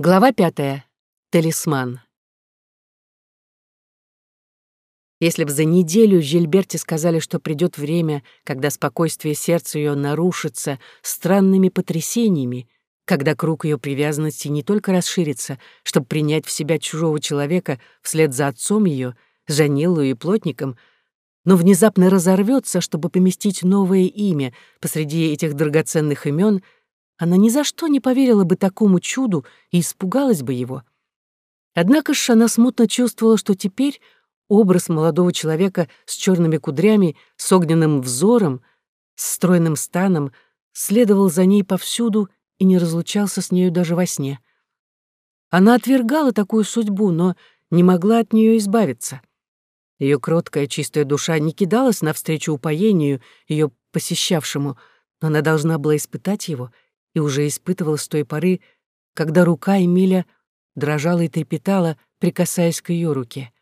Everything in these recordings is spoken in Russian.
Глава пятая. Талисман. Если бы за неделю Жильберте сказали, что придет время, когда спокойствие сердца ее нарушится странными потрясениями, когда круг ее привязанности не только расширится, чтобы принять в себя чужого человека вслед за отцом ее, Жанилу и плотником, но внезапно разорвется, чтобы поместить новое имя посреди этих драгоценных имен — она ни за что не поверила бы такому чуду и испугалась бы его. Однако ж она смутно чувствовала, что теперь образ молодого человека с черными кудрями, с огненным взором, с стройным станом следовал за ней повсюду и не разлучался с нею даже во сне. Она отвергала такую судьбу, но не могла от нее избавиться. Ее кроткая чистая душа не кидалась навстречу упоению, ее посещавшему, но она должна была испытать его — и уже испытывал с той поры, когда рука Эмиля дрожала и трепетала, прикасаясь к ее руке.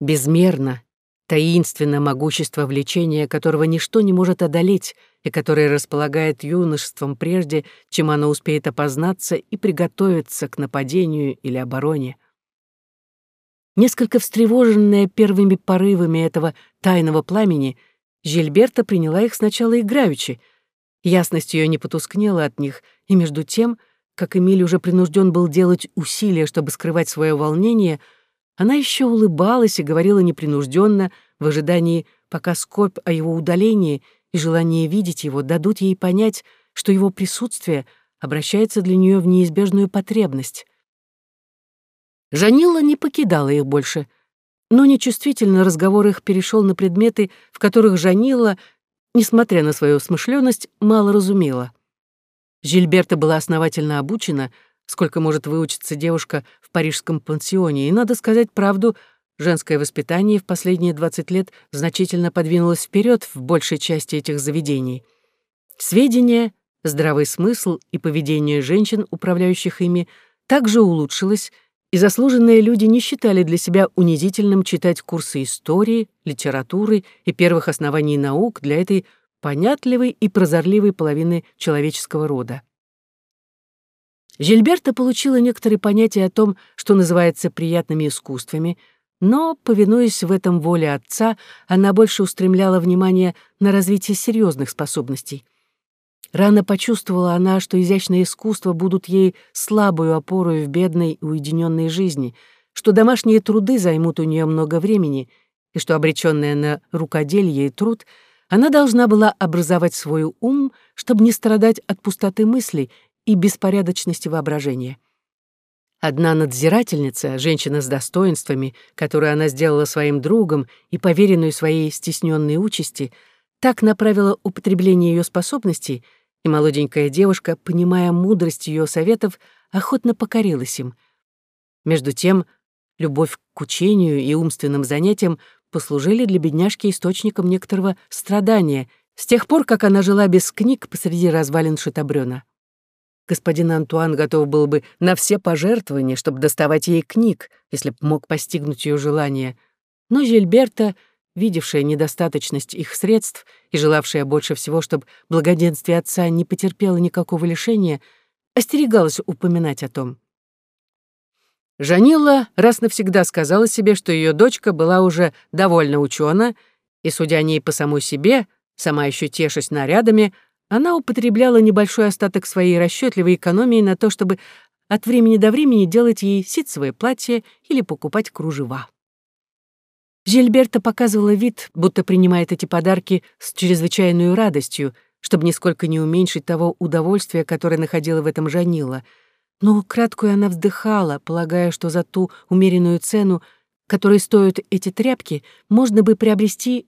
Безмерно, таинственно могущество влечения, которого ничто не может одолеть и которое располагает юношеством прежде, чем оно успеет опознаться и приготовиться к нападению или обороне. Несколько встревоженная первыми порывами этого тайного пламени, Жильберта приняла их сначала играючи — Ясность ее не потускнела от них, и между тем, как Эмиль уже принужден был делать усилия, чтобы скрывать свое волнение, она еще улыбалась и говорила непринужденно в ожидании, пока скорбь о его удалении и желание видеть его дадут ей понять, что его присутствие обращается для нее в неизбежную потребность. Жанила не покидала их больше, но нечувствительно разговор их перешел на предметы, в которых Жанила — несмотря на свою смышленность, мало разумела. Жильберта была основательно обучена, сколько может выучиться девушка в парижском пансионе, и, надо сказать правду, женское воспитание в последние 20 лет значительно подвинулось вперед в большей части этих заведений. Сведения, здравый смысл и поведение женщин, управляющих ими, также улучшилось, и заслуженные люди не считали для себя унизительным читать курсы истории, литературы и первых оснований наук для этой понятливой и прозорливой половины человеческого рода. Жильберта получила некоторые понятия о том, что называется приятными искусствами, но, повинуясь в этом воле отца, она больше устремляла внимание на развитие серьезных способностей — Рано почувствовала она, что изящные искусства будут ей слабую опорой в бедной и уединенной жизни, что домашние труды займут у нее много времени, и что, обреченная на рукоделье и труд, она должна была образовать свой ум, чтобы не страдать от пустоты мыслей и беспорядочности воображения. Одна надзирательница, женщина с достоинствами, которую она сделала своим другом и поверенную своей стесненной участи, так направила употребление ее способностей — и молоденькая девушка, понимая мудрость ее советов, охотно покорилась им. Между тем, любовь к учению и умственным занятиям послужили для бедняжки источником некоторого страдания с тех пор, как она жила без книг посреди развалин Шитабрёна. Господин Антуан готов был бы на все пожертвования, чтобы доставать ей книг, если б мог постигнуть ее желание. Но Жильберта — видевшая недостаточность их средств и желавшая больше всего, чтобы благоденствие отца не потерпело никакого лишения, остерегалась упоминать о том. Жанила раз навсегда сказала себе, что ее дочка была уже довольно учена, и, судя о ней по самой себе, сама еще тешась нарядами, она употребляла небольшой остаток своей расчетливой экономии на то, чтобы от времени до времени делать ей ситцевое платье или покупать кружева. Жильберта показывала вид, будто принимает эти подарки с чрезвычайной радостью, чтобы нисколько не уменьшить того удовольствия, которое находила в этом Жанила. Но краткую она вздыхала, полагая, что за ту умеренную цену, которой стоят эти тряпки, можно бы приобрести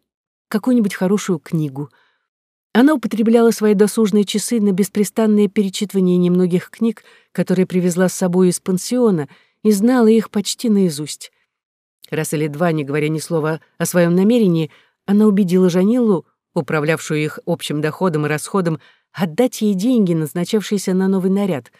какую-нибудь хорошую книгу. Она употребляла свои досужные часы на беспрестанное перечитывание немногих книг, которые привезла с собой из пансиона, и знала их почти наизусть. Раз или два, не говоря ни слова о своем намерении, она убедила Жанилу, управлявшую их общим доходом и расходом, отдать ей деньги, назначавшиеся на новый наряд.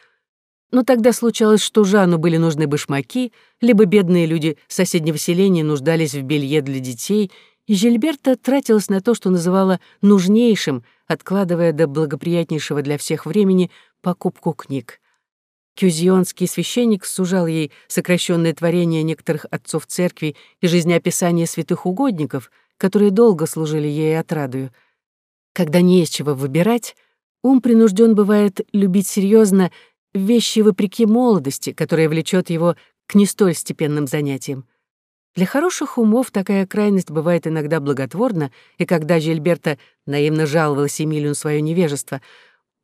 Но тогда случалось, что Жану были нужны башмаки, либо бедные люди соседнего селения нуждались в белье для детей, и Жильберта тратилась на то, что называла нужнейшим, откладывая до благоприятнейшего для всех времени покупку книг. Кюзионский священник сужал ей сокращенное творение некоторых отцов церкви и жизнеописание святых угодников, которые долго служили ей отрадою. Когда не из чего выбирать, ум принужден бывает любить серьезно вещи вопреки молодости, которая влечет его к не столь степенным занятиям. Для хороших умов такая крайность бывает иногда благотворна, и когда Жильберта наивно жаловалась Эмилию свое невежество,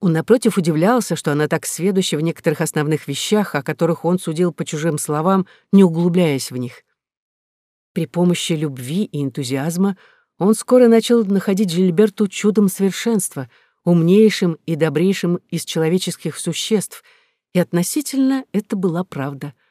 он, напротив, удивлялся, что она так сведуща в некоторых основных вещах, о которых он судил по чужим словам, не углубляясь в них. При помощи любви и энтузиазма он скоро начал находить Жильберту чудом совершенства, умнейшим и добрейшим из человеческих существ, и относительно это была правда —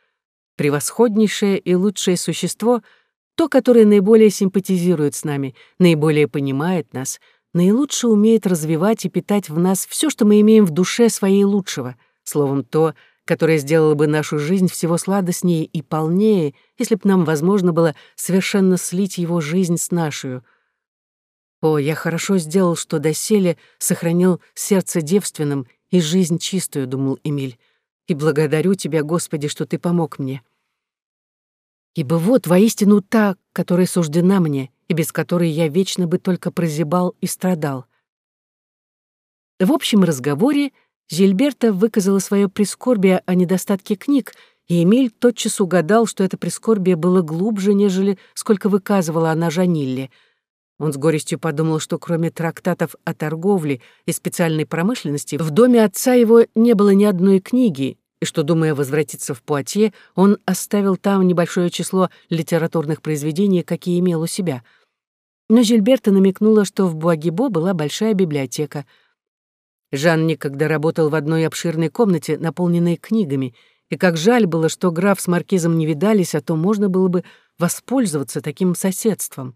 превосходнейшее и лучшее существо — то, которое наиболее симпатизирует с нами, наиболее понимает нас, наилучше умеет развивать и питать в нас все, что мы имеем в душе своей лучшего, словом, то, которое сделало бы нашу жизнь всего сладостнее и полнее, если б нам возможно было совершенно слить его жизнь с нашу. О, я хорошо сделал, что доселе сохранил сердце девственным и жизнь чистую, — думал Эмиль и благодарю Тебя, Господи, что Ты помог мне. Ибо вот воистину та, которая суждена мне, и без которой я вечно бы только прозябал и страдал. В общем разговоре Зильберта выказала свое прискорбие о недостатке книг, и Эмиль тотчас угадал, что это прискорбие было глубже, нежели сколько выказывала она Жанилле — он с горестью подумал, что кроме трактатов о торговле и специальной промышленности в доме отца его не было ни одной книги, и что, думая возвратиться в Пуатье, он оставил там небольшое число литературных произведений, какие имел у себя. Но Жильберта намекнула, что в Буагибо была большая библиотека. Жан никогда работал в одной обширной комнате, наполненной книгами, и как жаль было, что граф с маркизом не видались, а то можно было бы воспользоваться таким соседством.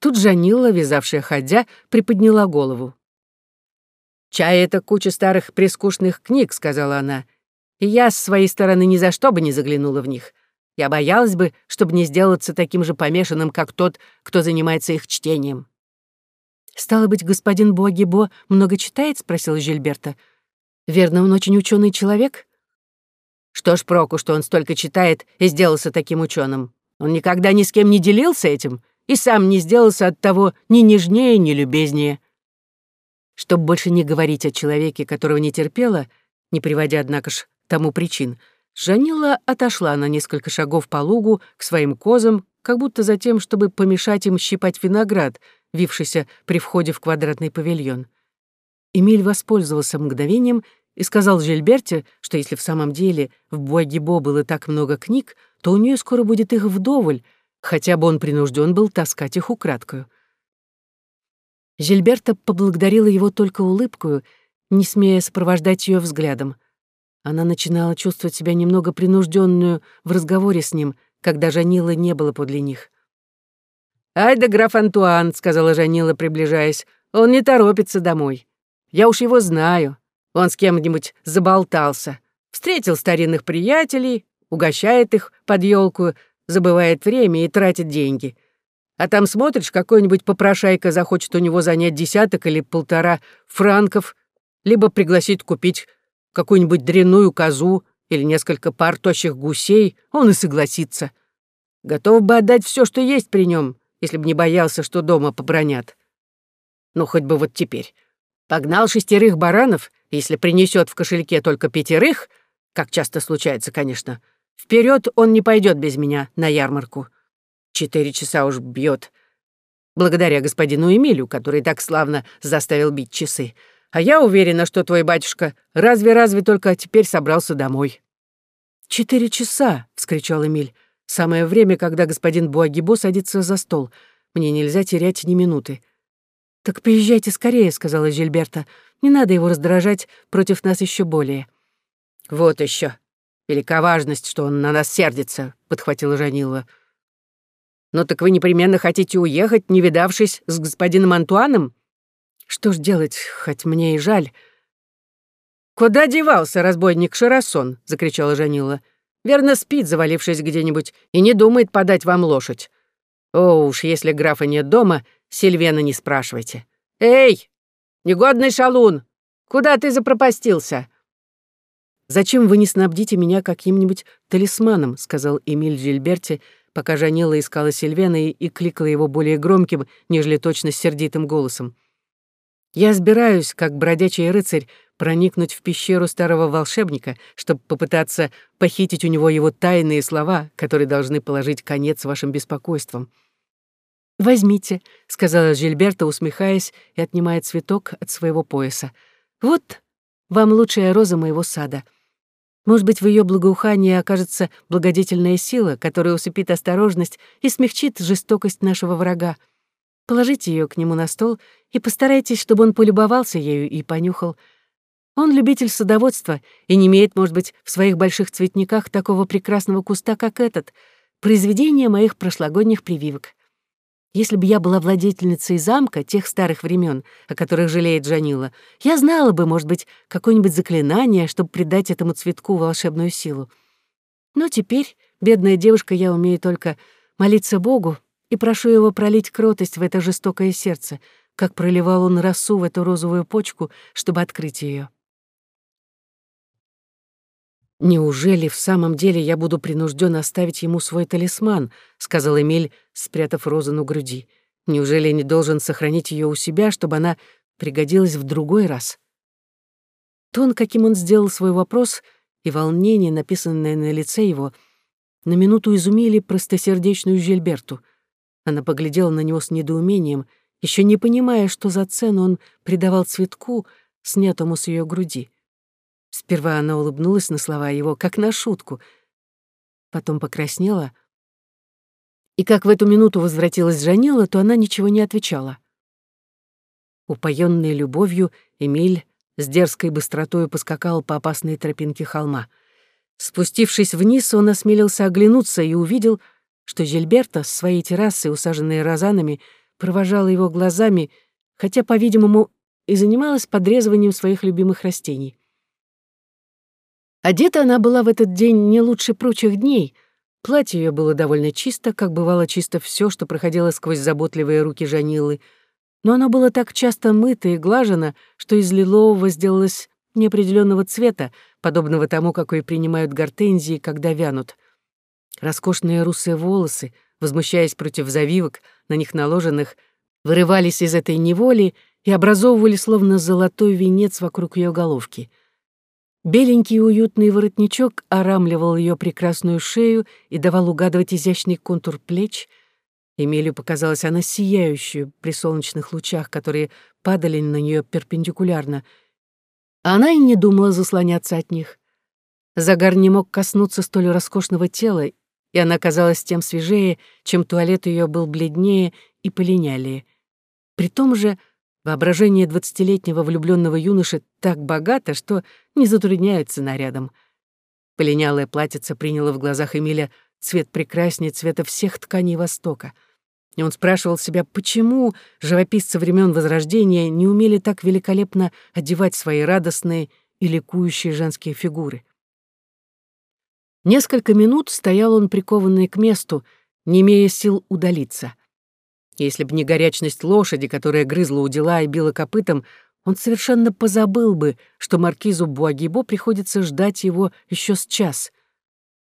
Тут Жанила, вязавшая ходя, приподняла голову. «Чай — это куча старых прескучных книг», — сказала она. «И я с своей стороны ни за что бы не заглянула в них. Я боялась бы, чтобы не сделаться таким же помешанным, как тот, кто занимается их чтением». «Стало быть, господин Буагибо много читает?» — спросила Жильберта. «Верно, он очень ученый человек?» «Что ж проку, что он столько читает и сделался таким ученым? Он никогда ни с кем не делился этим, и сам не сделался от того ни нежнее, ни любезнее. Чтобы больше не говорить о человеке, которого не терпела, не приводя, однако ж, тому причин, Жанила отошла на несколько шагов по лугу к своим козам, как будто за тем, чтобы помешать им щипать виноград, вившийся при входе в квадратный павильон. Эмиль воспользовался мгновением и сказал Жильберте, что если в самом деле в Буагибо было так много книг, то у нее скоро будет их вдоволь, хотя бы он принужден был таскать их украдкою. Жильберта поблагодарила его только улыбкою, не смея сопровождать ее взглядом. Она начинала чувствовать себя немного принужденную в разговоре с ним, когда Жанила не было подле них. «Ай да граф Антуан», — сказала Жанила, приближаясь, — «он не торопится домой. Я уж его знаю. Он с кем-нибудь заболтался. Встретил старинных приятелей, угощает их под елку, забывает время и тратит деньги. А там смотришь, какой-нибудь попрошайка захочет у него занять десяток или полтора франков, либо пригласить купить какую-нибудь дрянную козу или несколько пар тощих гусей, он и согласится. Готов бы отдать все, что есть при нем, если бы не боялся, что дома побронят. Ну, хоть бы вот теперь. Погнал шестерых баранов, если принесет в кошельке только пятерых, как часто случается, конечно, — Вперед он не пойдет без меня на ярмарку. Четыре часа уж бьет. Благодаря господину Эмилю, который так славно заставил бить часы. А я уверена, что твой батюшка разве-разве только теперь собрался домой. «Четыре часа!» — вскричал Эмиль. «Самое время, когда господин Буагибо садится за стол. Мне нельзя терять ни минуты». «Так поезжайте скорее», — сказала Жильберта. «Не надо его раздражать против нас еще более». «Вот еще», Велика важность, что он на нас сердится», — подхватила Жанила. «Ну так вы непременно хотите уехать, не видавшись с господином Антуаном? Что ж делать, хоть мне и жаль». «Куда девался разбойник Шарасон?» — закричала Жанила. «Верно спит, завалившись где-нибудь, и не думает подать вам лошадь. О уж, если графа нет дома, Сильвена не спрашивайте. Эй, негодный шалун, куда ты запропастился?» «Зачем вы не снабдите меня каким-нибудь талисманом?» — сказал Эмиль Жильберти, пока Жанила искала Сильвена и, и кликала его более громким, нежели точно сердитым голосом. «Я сбираюсь, как бродячий рыцарь, проникнуть в пещеру старого волшебника, чтобы попытаться похитить у него его тайные слова, которые должны положить конец вашим беспокойствам». «Возьмите», — сказала Жильберта, усмехаясь и отнимая цветок от своего пояса. «Вот вам лучшая роза моего сада. Может быть, в ее благоухании окажется благодетельная сила, которая усыпит осторожность и смягчит жестокость нашего врага. Положите ее к нему на стол и постарайтесь, чтобы он полюбовался ею и понюхал. Он любитель садоводства и не имеет, может быть, в своих больших цветниках такого прекрасного куста, как этот, произведение моих прошлогодних прививок. Если бы я была владетельницей замка тех старых времен, о которых жалеет Жанила, я знала бы, может быть, какое-нибудь заклинание, чтобы придать этому цветку волшебную силу. Но теперь, бедная девушка, я умею только молиться Богу и прошу его пролить кротость в это жестокое сердце, как проливал он росу в эту розовую почку, чтобы открыть ее. «Неужели в самом деле я буду принужден оставить ему свой талисман?» — сказал Эмиль, спрятав розу на груди. «Неужели не должен сохранить ее у себя, чтобы она пригодилась в другой раз?» Тон, каким он сделал свой вопрос, и волнение, написанное на лице его, на минуту изумили простосердечную Жильберту. Она поглядела на него с недоумением, еще не понимая, что за цену он придавал цветку, снятому с ее груди. Сперва она улыбнулась на слова его, как на шутку, потом покраснела. И как в эту минуту возвратилась Жанила, то она ничего не отвечала. Упоенный любовью, Эмиль с дерзкой быстротой поскакал по опасной тропинке холма. Спустившись вниз, он осмелился оглянуться и увидел, что Жильберта с своей террасы, усаженной розанами, провожала его глазами, хотя, по-видимому, и занималась подрезыванием своих любимых растений. Одета она была в этот день не лучше прочих дней. Платье ее было довольно чисто, как бывало чисто все, что проходило сквозь заботливые руки Жанилы. Но оно было так часто мыто и глажено, что из лилового сделалось неопределенного цвета, подобного тому, какой принимают гортензии, когда вянут. Роскошные русые волосы, возмущаясь против завивок, на них наложенных, вырывались из этой неволи и образовывали словно золотой венец вокруг ее головки. Беленький уютный воротничок орамливал ее прекрасную шею и давал угадывать изящный контур плеч. Эмилию показалась она сияющую при солнечных лучах, которые падали на нее перпендикулярно. Она и не думала заслоняться от них. Загар не мог коснуться столь роскошного тела, и она казалась тем свежее, чем туалет ее был бледнее и полинялее. При том же Воображение двадцатилетнего влюбленного юноши так богато, что не затрудняется нарядом. Полинялое платьице приняло в глазах Эмиля цвет прекраснее цвета всех тканей Востока. И он спрашивал себя, почему живописцы времен Возрождения не умели так великолепно одевать свои радостные и ликующие женские фигуры. Несколько минут стоял он прикованный к месту, не имея сил удалиться. Если б не горячность лошади, которая грызла у дела и била копытом, он совершенно позабыл бы, что маркизу Буагибо приходится ждать его еще с час.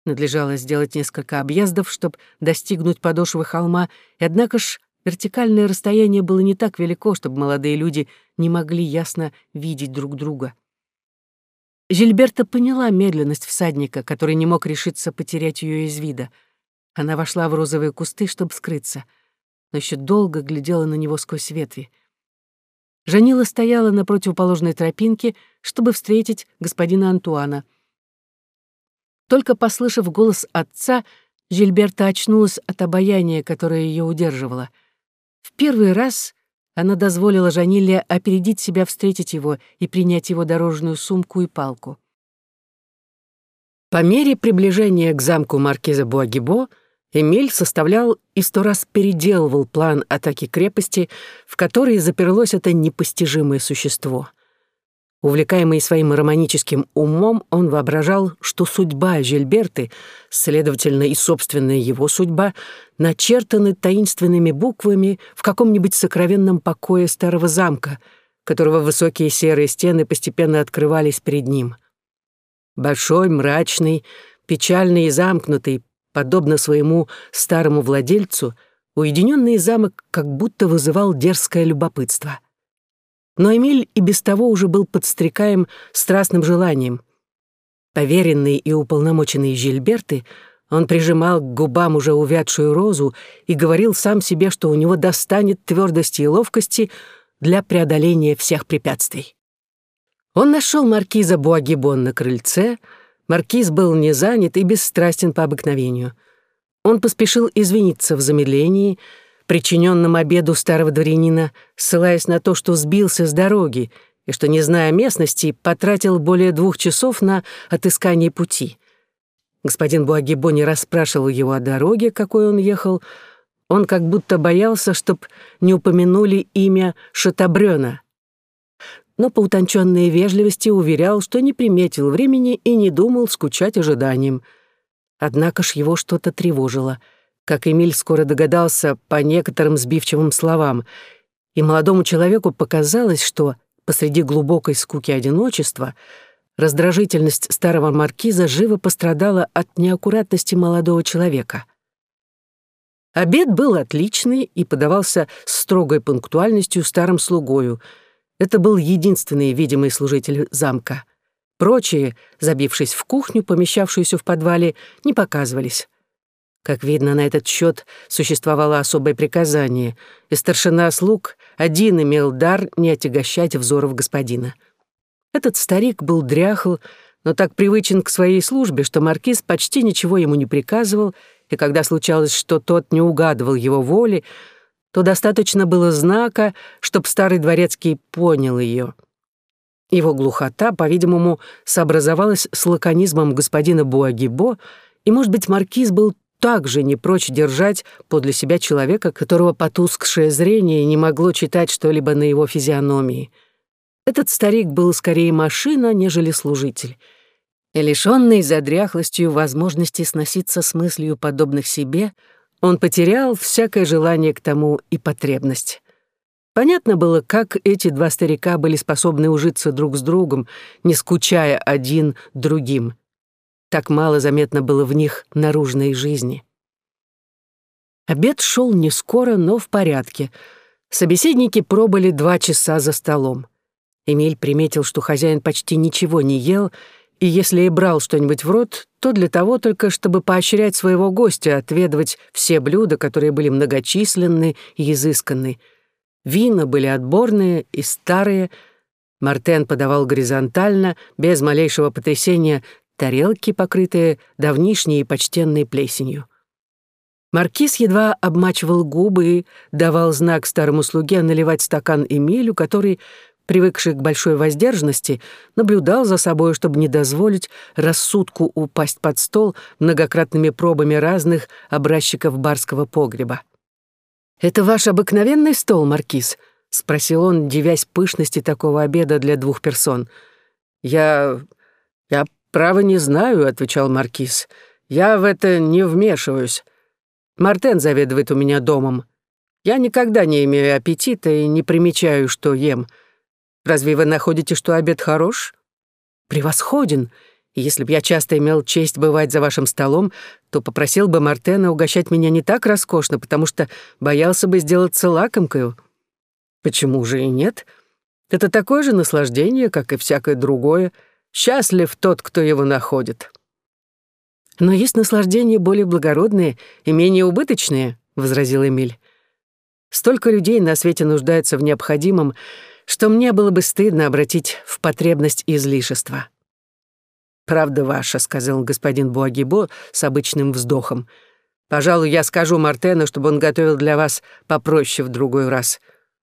Надлежало сделать несколько объездов, чтобы достигнуть подошвы холма, и однако ж вертикальное расстояние было не так велико, чтобы молодые люди не могли ясно видеть друг друга. Жильберта поняла медленность всадника, который не мог решиться потерять ее из вида. Она вошла в розовые кусты, чтобы скрыться — но еще долго глядела на него сквозь ветви. Жанила стояла на противоположной тропинке, чтобы встретить господина Антуана. Только послышав голос отца, Жильберта очнулась от обаяния, которое ее удерживало. В первый раз она дозволила Жаниле опередить себя встретить его и принять его дорожную сумку и палку. По мере приближения к замку маркиза Буагибо Эмиль составлял и сто раз переделывал план атаки крепости, в которой заперлось это непостижимое существо. Увлекаемый своим романическим умом, он воображал, что судьба Жильберты, следовательно, и собственная его судьба, начертаны таинственными буквами в каком-нибудь сокровенном покое старого замка, которого высокие серые стены постепенно открывались перед ним. Большой, мрачный, печальный и замкнутый, подобно своему старому владельцу, уединенный замок как будто вызывал дерзкое любопытство. Но Эмиль и без того уже был подстрекаем страстным желанием. Поверенный и уполномоченный Жильберты — он прижимал к губам уже увядшую розу и говорил сам себе, что у него достанет твердости и ловкости для преодоления всех препятствий. Он нашел маркиза Буагибон на крыльце. Маркиз был не занят и бесстрастен по обыкновению. Он поспешил извиниться в замедлении, причиненном обеду старого дворянина, ссылаясь на то, что сбился с дороги и что, не зная местности, потратил более двух часов на отыскание пути — Господин Буагибо не расспрашивал его о дороге, какой он ехал. Он как будто боялся, чтоб не упомянули имя Шатабрёна. Но по утонченной вежливости уверял, что не приметил времени и не думал скучать ожиданием. Однако ж его что-то тревожило, как Эмиль скоро догадался по некоторым сбивчивым словам, и молодому человеку показалось, что посреди глубокой скуки одиночества — Раздражительность старого маркиза живо пострадала от неаккуратности молодого человека. Обед был отличный и подавался строгой пунктуальностью старым слугою. Это был единственный видимый служитель замка. Прочие, забившись в кухню, помещавшуюся в подвале, не показывались. Как видно, на этот счет существовало особое приказание, и старшина слуг один имел дар не отягощать взоров господина. Этот старик был дряхл, но так привычен к своей службе, что маркиз почти ничего ему не приказывал, и когда случалось, что тот не угадывал его воли, то достаточно было знака, чтоб старый дворецкий понял ее. Его глухота, по-видимому, сообразовалась с лаконизмом господина Буагибо, и, может быть, маркиз был также не прочь держать подле себя человека, которого потускшее зрение не могло читать что-либо на его физиономии — этот старик был скорее машина, нежели служитель. И лишённый задряхлостью возможности сноситься с мыслью подобных себе, он потерял всякое желание к тому и потребность. Понятно было, как эти два старика были способны ужиться друг с другом, не скучая один другим. Так мало заметно было в них наружной жизни. Обед шел не скоро, но в порядке. Собеседники пробыли два часа за столом. Эмиль приметил, что хозяин почти ничего не ел, и если и брал что-нибудь в рот, то для того только, чтобы поощрять своего гостя отведывать все блюда, которые были многочисленны и изысканны. Вина были отборные и старые. Мартен подавал горизонтально, без малейшего потрясения, тарелки, покрытые давнишней и почтенной плесенью. Маркиз едва обмачивал губы и давал знак старому слуге наливать стакан Эмилю, который привыкший к большой воздержанности, наблюдал за собой, чтобы не дозволить рассудку упасть под стол многократными пробами разных образчиков барского погреба. «Это ваш обыкновенный стол, Маркиз?» — спросил он, дивясь пышности такого обеда для двух персон. «Я... право не знаю», — отвечал Маркиз. «Я в это не вмешиваюсь. Мартен заведует у меня домом. Я никогда не имею аппетита и не примечаю, что ем». Разве вы находите, что обед хорош? Превосходен. Если б я часто имел честь бывать за вашим столом, то попросил бы Мартена угощать меня не так роскошно, потому что боялся бы сделаться лакомкою. Почему же и нет? Это такое же наслаждение, как и всякое другое. Счастлив тот, кто его находит. Но есть наслаждения более благородные и менее убыточные, — возразил Эмиль. Столько людей на свете нуждаются в необходимом, что мне было бы стыдно обратить в потребность излишества. «Правда ваша», — сказал господин Буагибо с обычным вздохом. «Пожалуй, я скажу Мартену, чтобы он готовил для вас попроще в другой раз.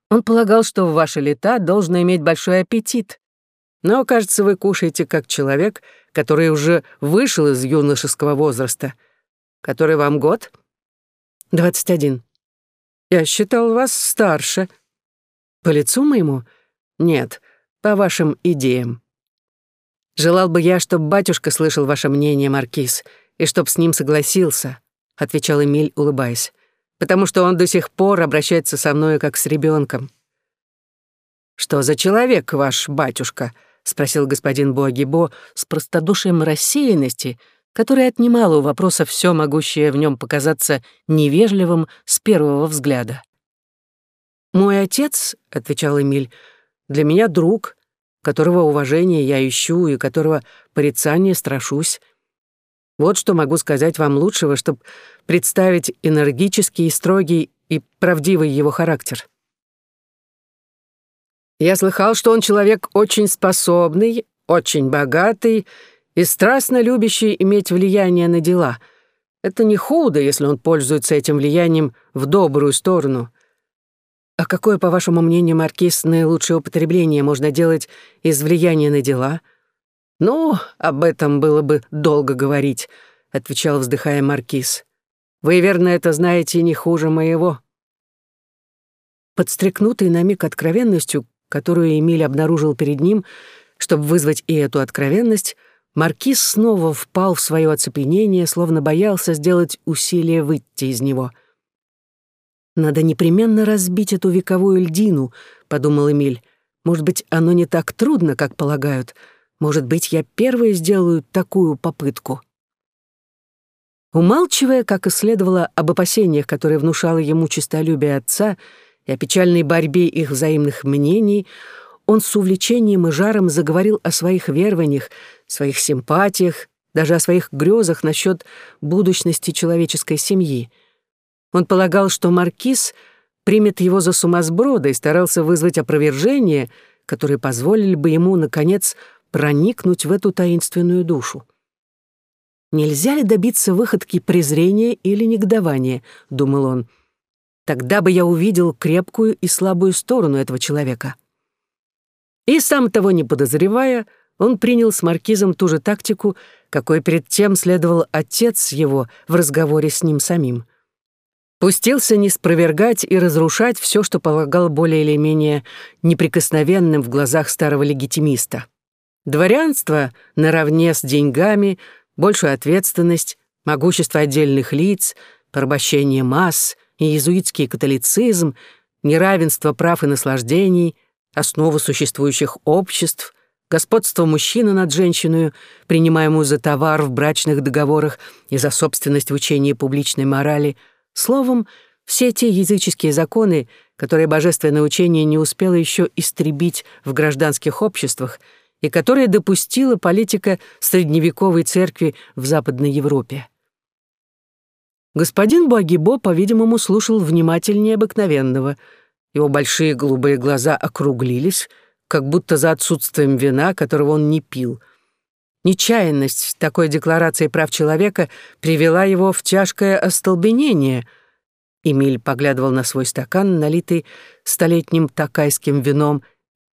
Он полагал, что в ваши лета должно иметь большой аппетит. Но, кажется, вы кушаете как человек, который уже вышел из юношеского возраста. Который вам год?» «Двадцать один». «Я считал вас старше», по лицу моему? Нет, по вашим идеям. Желал бы я, чтобы батюшка слышал ваше мнение, Маркиз, и чтоб с ним согласился, отвечал Эмиль, улыбаясь, потому что он до сих пор обращается со мной как с ребенком. Что за человек ваш батюшка? — спросил господин Буагибо с простодушием рассеянности, которая отнимала у вопроса все могущее в нем показаться невежливым с первого взгляда. «Мой отец», — отвечал Эмиль, — «для меня друг, которого уважение я ищу и которого порицание страшусь. Вот что могу сказать вам лучшего, чтобы представить энергический, строгий и правдивый его характер. Я слыхал, что он человек очень способный, очень богатый и страстно любящий иметь влияние на дела. Это не худо, если он пользуется этим влиянием в добрую сторону. А какое, по вашему мнению, Маркиз, наилучшее употребление можно делать из влияния на дела? Ну, об этом было бы долго говорить, отвечал, вздыхая Маркиз. Вы, верно, это знаете не хуже моего. Подстрекнутый на миг откровенностью, которую Эмиль обнаружил перед ним, чтобы вызвать и эту откровенность, Маркиз снова впал в свое оцепенение, словно боялся сделать усилие выйти из него. «Надо непременно разбить эту вековую льдину», — подумал Эмиль. «Может быть, оно не так трудно, как полагают. Может быть, я первый сделаю такую попытку». Умалчивая, как и следовало, об опасениях, которые внушало ему честолюбие отца, — и о печальной борьбе их взаимных мнений, он с увлечением и жаром заговорил о своих верованиях, своих симпатиях, даже о своих грезах насчет будущности человеческой семьи. Он полагал, что маркиз примет его за сумасброда и старался вызвать опровержение, которые позволили бы ему, наконец, проникнуть в эту таинственную душу. «Нельзя ли добиться выходки презрения или негодования?» — думал он — Тогда бы я увидел крепкую и слабую сторону этого человека. И сам того не подозревая, он принял с маркизом ту же тактику, какой перед тем следовал отец его в разговоре с ним самим. Пустился не спровергать и разрушать все, что полагал более или менее неприкосновенным в глазах старого легитимиста. Дворянство наравне с деньгами, большую ответственность, могущество отдельных лиц, порабощение масс, иезуитский католицизм, неравенство прав и наслаждений, основу существующих обществ, господство мужчины над женщиной, принимаемую за товар в брачных договорах и за собственность в учении публичной морали. Словом, все те языческие законы, которые божественное учение не успело еще истребить в гражданских обществах и которые допустила политика средневековой церкви в Западной Европе. Господин Буагибо, по-видимому, слушал внимательнее обыкновенного. Его большие голубые глаза округлились, как будто за отсутствием вина, которого он не пил. Нечаянность такой декларации прав человека привела его в тяжкое остолбенение. Эмиль поглядывал на свой стакан, налитый столетним такайским вином,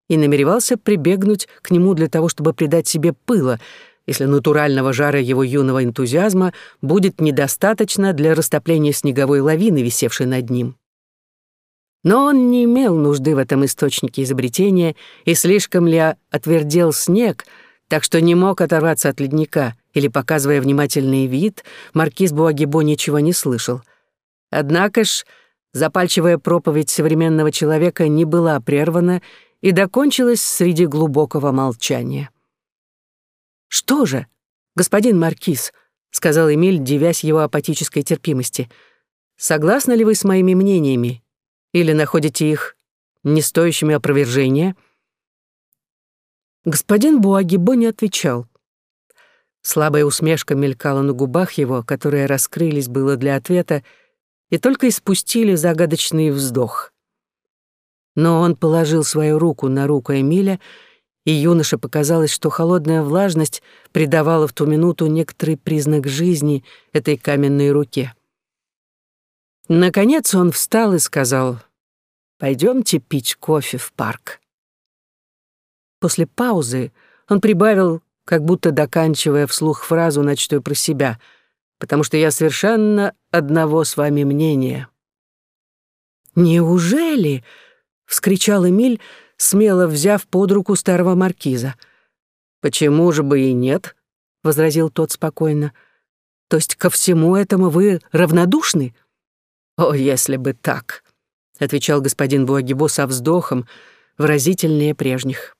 и намеревался прибегнуть к нему для того, чтобы придать себе пыла — если натурального жара его юного энтузиазма будет недостаточно для растопления снеговой лавины, висевшей над ним. Но он не имел нужды в этом источнике изобретения, и слишком ли отвердел снег, так что не мог оторваться от ледника, или, показывая внимательный вид, маркиз Буагибо ничего не слышал. Однако ж, запальчивая проповедь современного человека не была прервана и докончилась среди глубокого молчания. «Что же, господин Маркиз?» — сказал Эмиль, дивясь его апатической терпимости. «Согласны ли вы с моими мнениями? Или находите их не стоящими опровержения?» Господин Буагибо не отвечал. Слабая усмешка мелькала на губах его, которые раскрылись было для ответа, и только испустили загадочный вздох. Но он положил свою руку на руку Эмиля и юноше показалось, что холодная влажность придавала в ту минуту некоторый признак жизни этой каменной руке. Наконец он встал и сказал, «Пойдемте пить кофе в парк». После паузы он прибавил, как будто доканчивая вслух фразу, начатую про себя, «потому что я совершенно одного с вами мнения». «Неужели?» — вскричал Эмиль, смело взяв под руку старого маркиза. «Почему же бы и нет?» — возразил тот спокойно. «То есть ко всему этому вы равнодушны?» «О, если бы так!» — отвечал господин Буагибо со вздохом, выразительнее прежних.